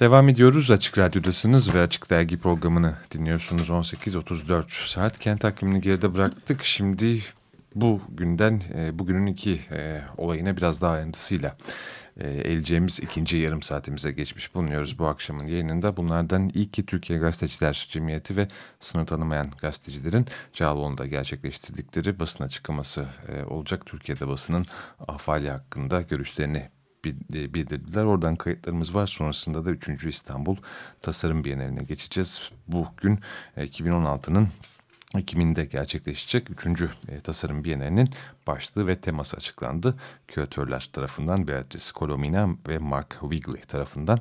Devam ediyoruz. Açık Radyo'dasınız ve Açık Dergi programını dinliyorsunuz. 18.34 saat kent takvimini geride bıraktık. Şimdi bu günden, e, bugünün iki e, olayına biraz daha ayrıntısıyla e, eleceğimiz ikinci yarım saatimize geçmiş bulunuyoruz bu akşamın yayınında. Bunlardan ilki Türkiye Gazeteciler Cemiyeti ve sınır tanımayan gazetecilerin Cağaloğlu'nda gerçekleştirdikleri basın açıklaması olacak. Türkiye'de basının ahvali hakkında görüşlerini bildirdiler. Oradan kayıtlarımız var. Sonrasında da 3. İstanbul Tasarım Bienali'ne geçeceğiz. Bugün 2016'nın e, Ekim'inde gerçekleşecek 3. E, Tasarım Bienali'nin başlığı ve teması açıklandı. Küratörler tarafından Beatrice Colomina ve Mark Wigley tarafından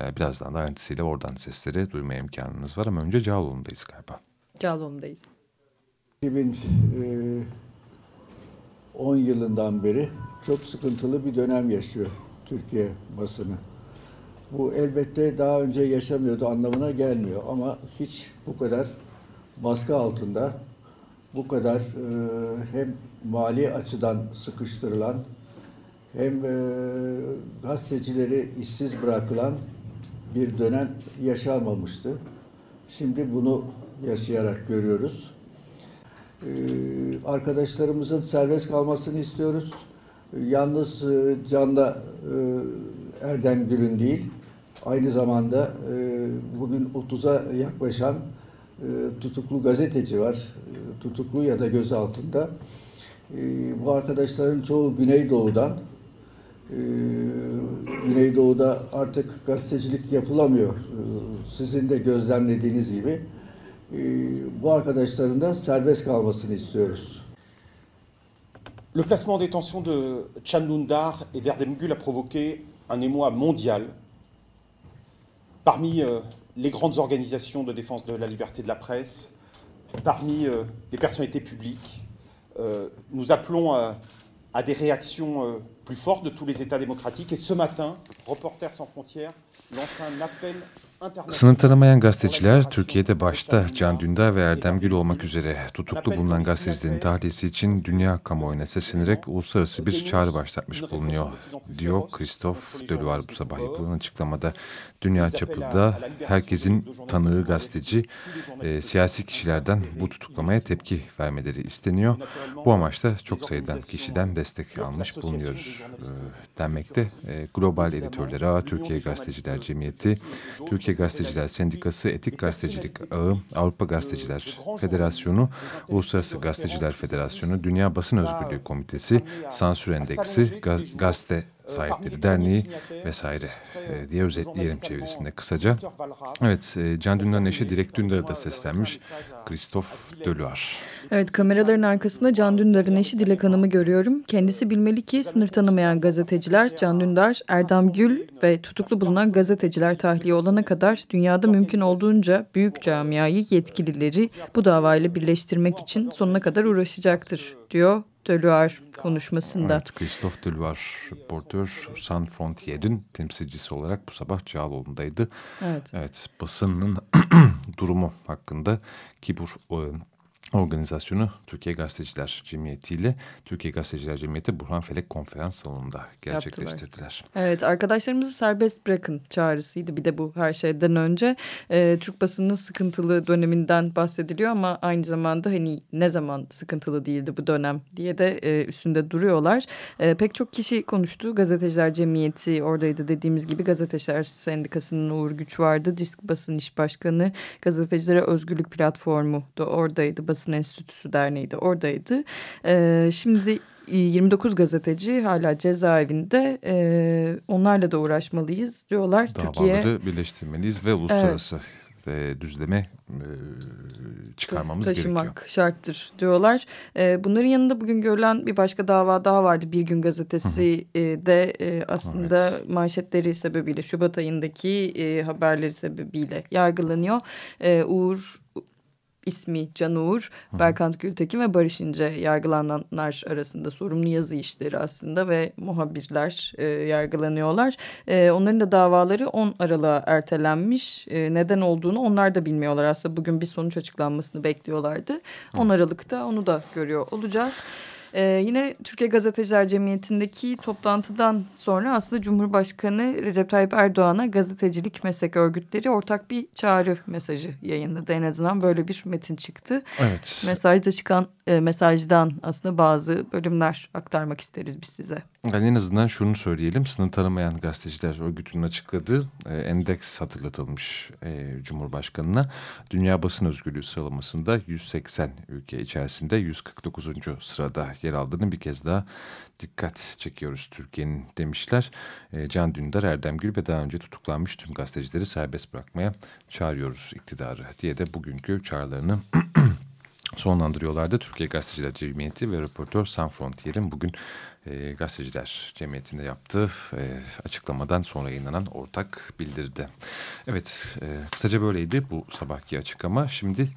birazdan da ayrıntısıyla oradan sesleri duymaya imkanınız var ama önce Cağaloğlu'ndayız galiba. Cağaloğlu'ndayız. 2010 yılından beri çok sıkıntılı bir dönem yaşıyor Türkiye basını. Bu elbette daha önce yaşamıyordu anlamına gelmiyor ama hiç bu kadar baskı altında, bu kadar e, hem mali açıdan sıkıştırılan hem e, gazetecileri işsiz bırakılan bir dönem yaşanmamıştı. Şimdi bunu yaşayarak görüyoruz. Ee, arkadaşlarımızın serbest kalmasını istiyoruz yalnız e, Can'da e, Erdem Gül'ün değil, aynı zamanda e, bugün 30'a yaklaşan tutuklu gazeteci var. Tutuklu ya da gözaltında. Bu arkadaşların çoğu Güneydoğu'dan. Güneydoğu'da artık gazetecilik yapılamıyor. Sizin de gözlemlediğiniz gibi. Bu arkadaşların da serbest kalmasını istiyoruz. Le placement en détention de Chandundar et d'Erdemgul a provoqué un émoi mondial. Parmi euh, les grandes organisations de défense de la liberté de la presse, parmi euh, les personnalités publiques, euh, nous appelons à des réactions plus fortes de tous les États démocratiques. Et ce matin, Reporters sans frontières lance un appel Sınır tanımayan gazeteciler Türkiye'de başta Can Dündar ve Erdem Gül olmak üzere tutuklu bulunan gazetecilerin tahliyesi için dünya kamuoyuna seslenerek uluslararası bir çağrı başlatmış bulunuyor, diyor Christophe Deluar bu sabah yapılan açıklamada. Dünya çapında herkesin tanığı gazeteci, e, siyasi kişilerden bu tutuklamaya tepki vermeleri isteniyor. Bu amaçla çok sayıdan kişiden destek almış bulunuyoruz e, denmekte. E, Global Editörler Ağı, Türkiye Gazeteciler Cemiyeti, Türkiye Türkiye Gazeteciler Sendikası, Etik Gazetecilik Ağı, Avrupa Gazeteciler Federasyonu, Uluslararası Gazeteciler Federasyonu, Dünya Basın Özgürlüğü Komitesi, Sansür Endeksi, Gaz Gazete Sahipleri Derneği vesaire e, diye özetleyelim çevirisinde kısaca. Evet, e, Can Dündar'ın eşi Dilek Dündar'a da seslenmiş Christophe Deluar. Evet, kameraların arkasında Can Dündar'ın eşi Dilek Hanım'ı görüyorum. Kendisi bilmeli ki sınır tanımayan gazeteciler Can Dündar, Erdem Gül ve tutuklu bulunan gazeteciler tahliye olana kadar dünyada mümkün olduğunca büyük camiayı yetkilileri bu davayla birleştirmek için sonuna kadar uğraşacaktır diyor Deluar konuşmasında. Evet, Christophe Deluar, reportör San Frontier'in temsilcisi olarak bu sabah Cağaloğlu'ndaydı. Evet. Evet, basının durumu hakkında ki bu organizasyonu Türkiye Gazeteciler Cemiyeti ile Türkiye Gazeteciler Cemiyeti Burhan Felek Konferans Salonu'nda gerçekleştirdiler. Yaptılar. Evet arkadaşlarımızı serbest bırakın çağrısıydı bir de bu her şeyden önce. E, Türk basının sıkıntılı döneminden bahsediliyor ama aynı zamanda hani ne zaman sıkıntılı değildi bu dönem diye de e, üstünde duruyorlar. E, pek çok kişi konuştu. Gazeteciler Cemiyeti oradaydı dediğimiz gibi Gazeteciler Sendikası'nın Uğur Güç vardı. Disk Basın İş Başkanı, Gazetecilere Özgürlük Platformu da oradaydı Basın Enstitüsü Derneği de oradaydı. E, şimdi 29 gazeteci hala cezaevinde e, onlarla da uğraşmalıyız diyorlar. Davaları Türkiye, birleştirmeliyiz ve uluslararası evet. düzleme e, çıkarmamız Taşımak gerekiyor. şarttır diyorlar. E, bunların yanında bugün görülen bir başka dava daha vardı. Bir Gün Gazetesi e, de e, aslında evet. manşetleri sebebiyle Şubat ayındaki e, haberleri sebebiyle yargılanıyor. E, Uğur ismi Can Uğur, Hı. Berkant Gültekin ve Barış İnce yargılananlar arasında sorumlu yazı işleri aslında ve muhabirler e, yargılanıyorlar. E, onların da davaları 10 Aralık'a ertelenmiş. E, neden olduğunu onlar da bilmiyorlar aslında. Bugün bir sonuç açıklanmasını bekliyorlardı. Hı. 10 Aralık'ta onu da görüyor olacağız. Ee, yine Türkiye Gazeteciler Cemiyeti'ndeki toplantıdan sonra aslında Cumhurbaşkanı Recep Tayyip Erdoğan'a gazetecilik meslek örgütleri ortak bir çağrı mesajı yayınladı. En azından böyle bir metin çıktı. Evet. Mesajda çıkan e, mesajdan aslında bazı bölümler aktarmak isteriz biz size. Yani en azından şunu söyleyelim. Sınır tanımayan gazeteciler örgütünün açıkladığı e, endeks hatırlatılmış e, Cumhurbaşkanı'na. Dünya basın özgürlüğü sıralamasında 180 ülke içerisinde 149. sırada yer aldığını bir kez daha dikkat çekiyoruz Türkiye'nin demişler. E, Can Dündar, Erdem Gül ve daha önce tutuklanmış tüm gazetecileri serbest bırakmaya çağırıyoruz iktidarı diye de bugünkü çağrılarını sonlandırıyorlardı. Türkiye Gazeteciler Cemiyeti ve Röportör San Frontier'in bugün e, Gazeteciler Cemiyeti'nde yaptığı e, açıklamadan sonra yayınlanan ortak bildiride. Evet, e, kısaca böyleydi bu sabahki açıklama. Şimdi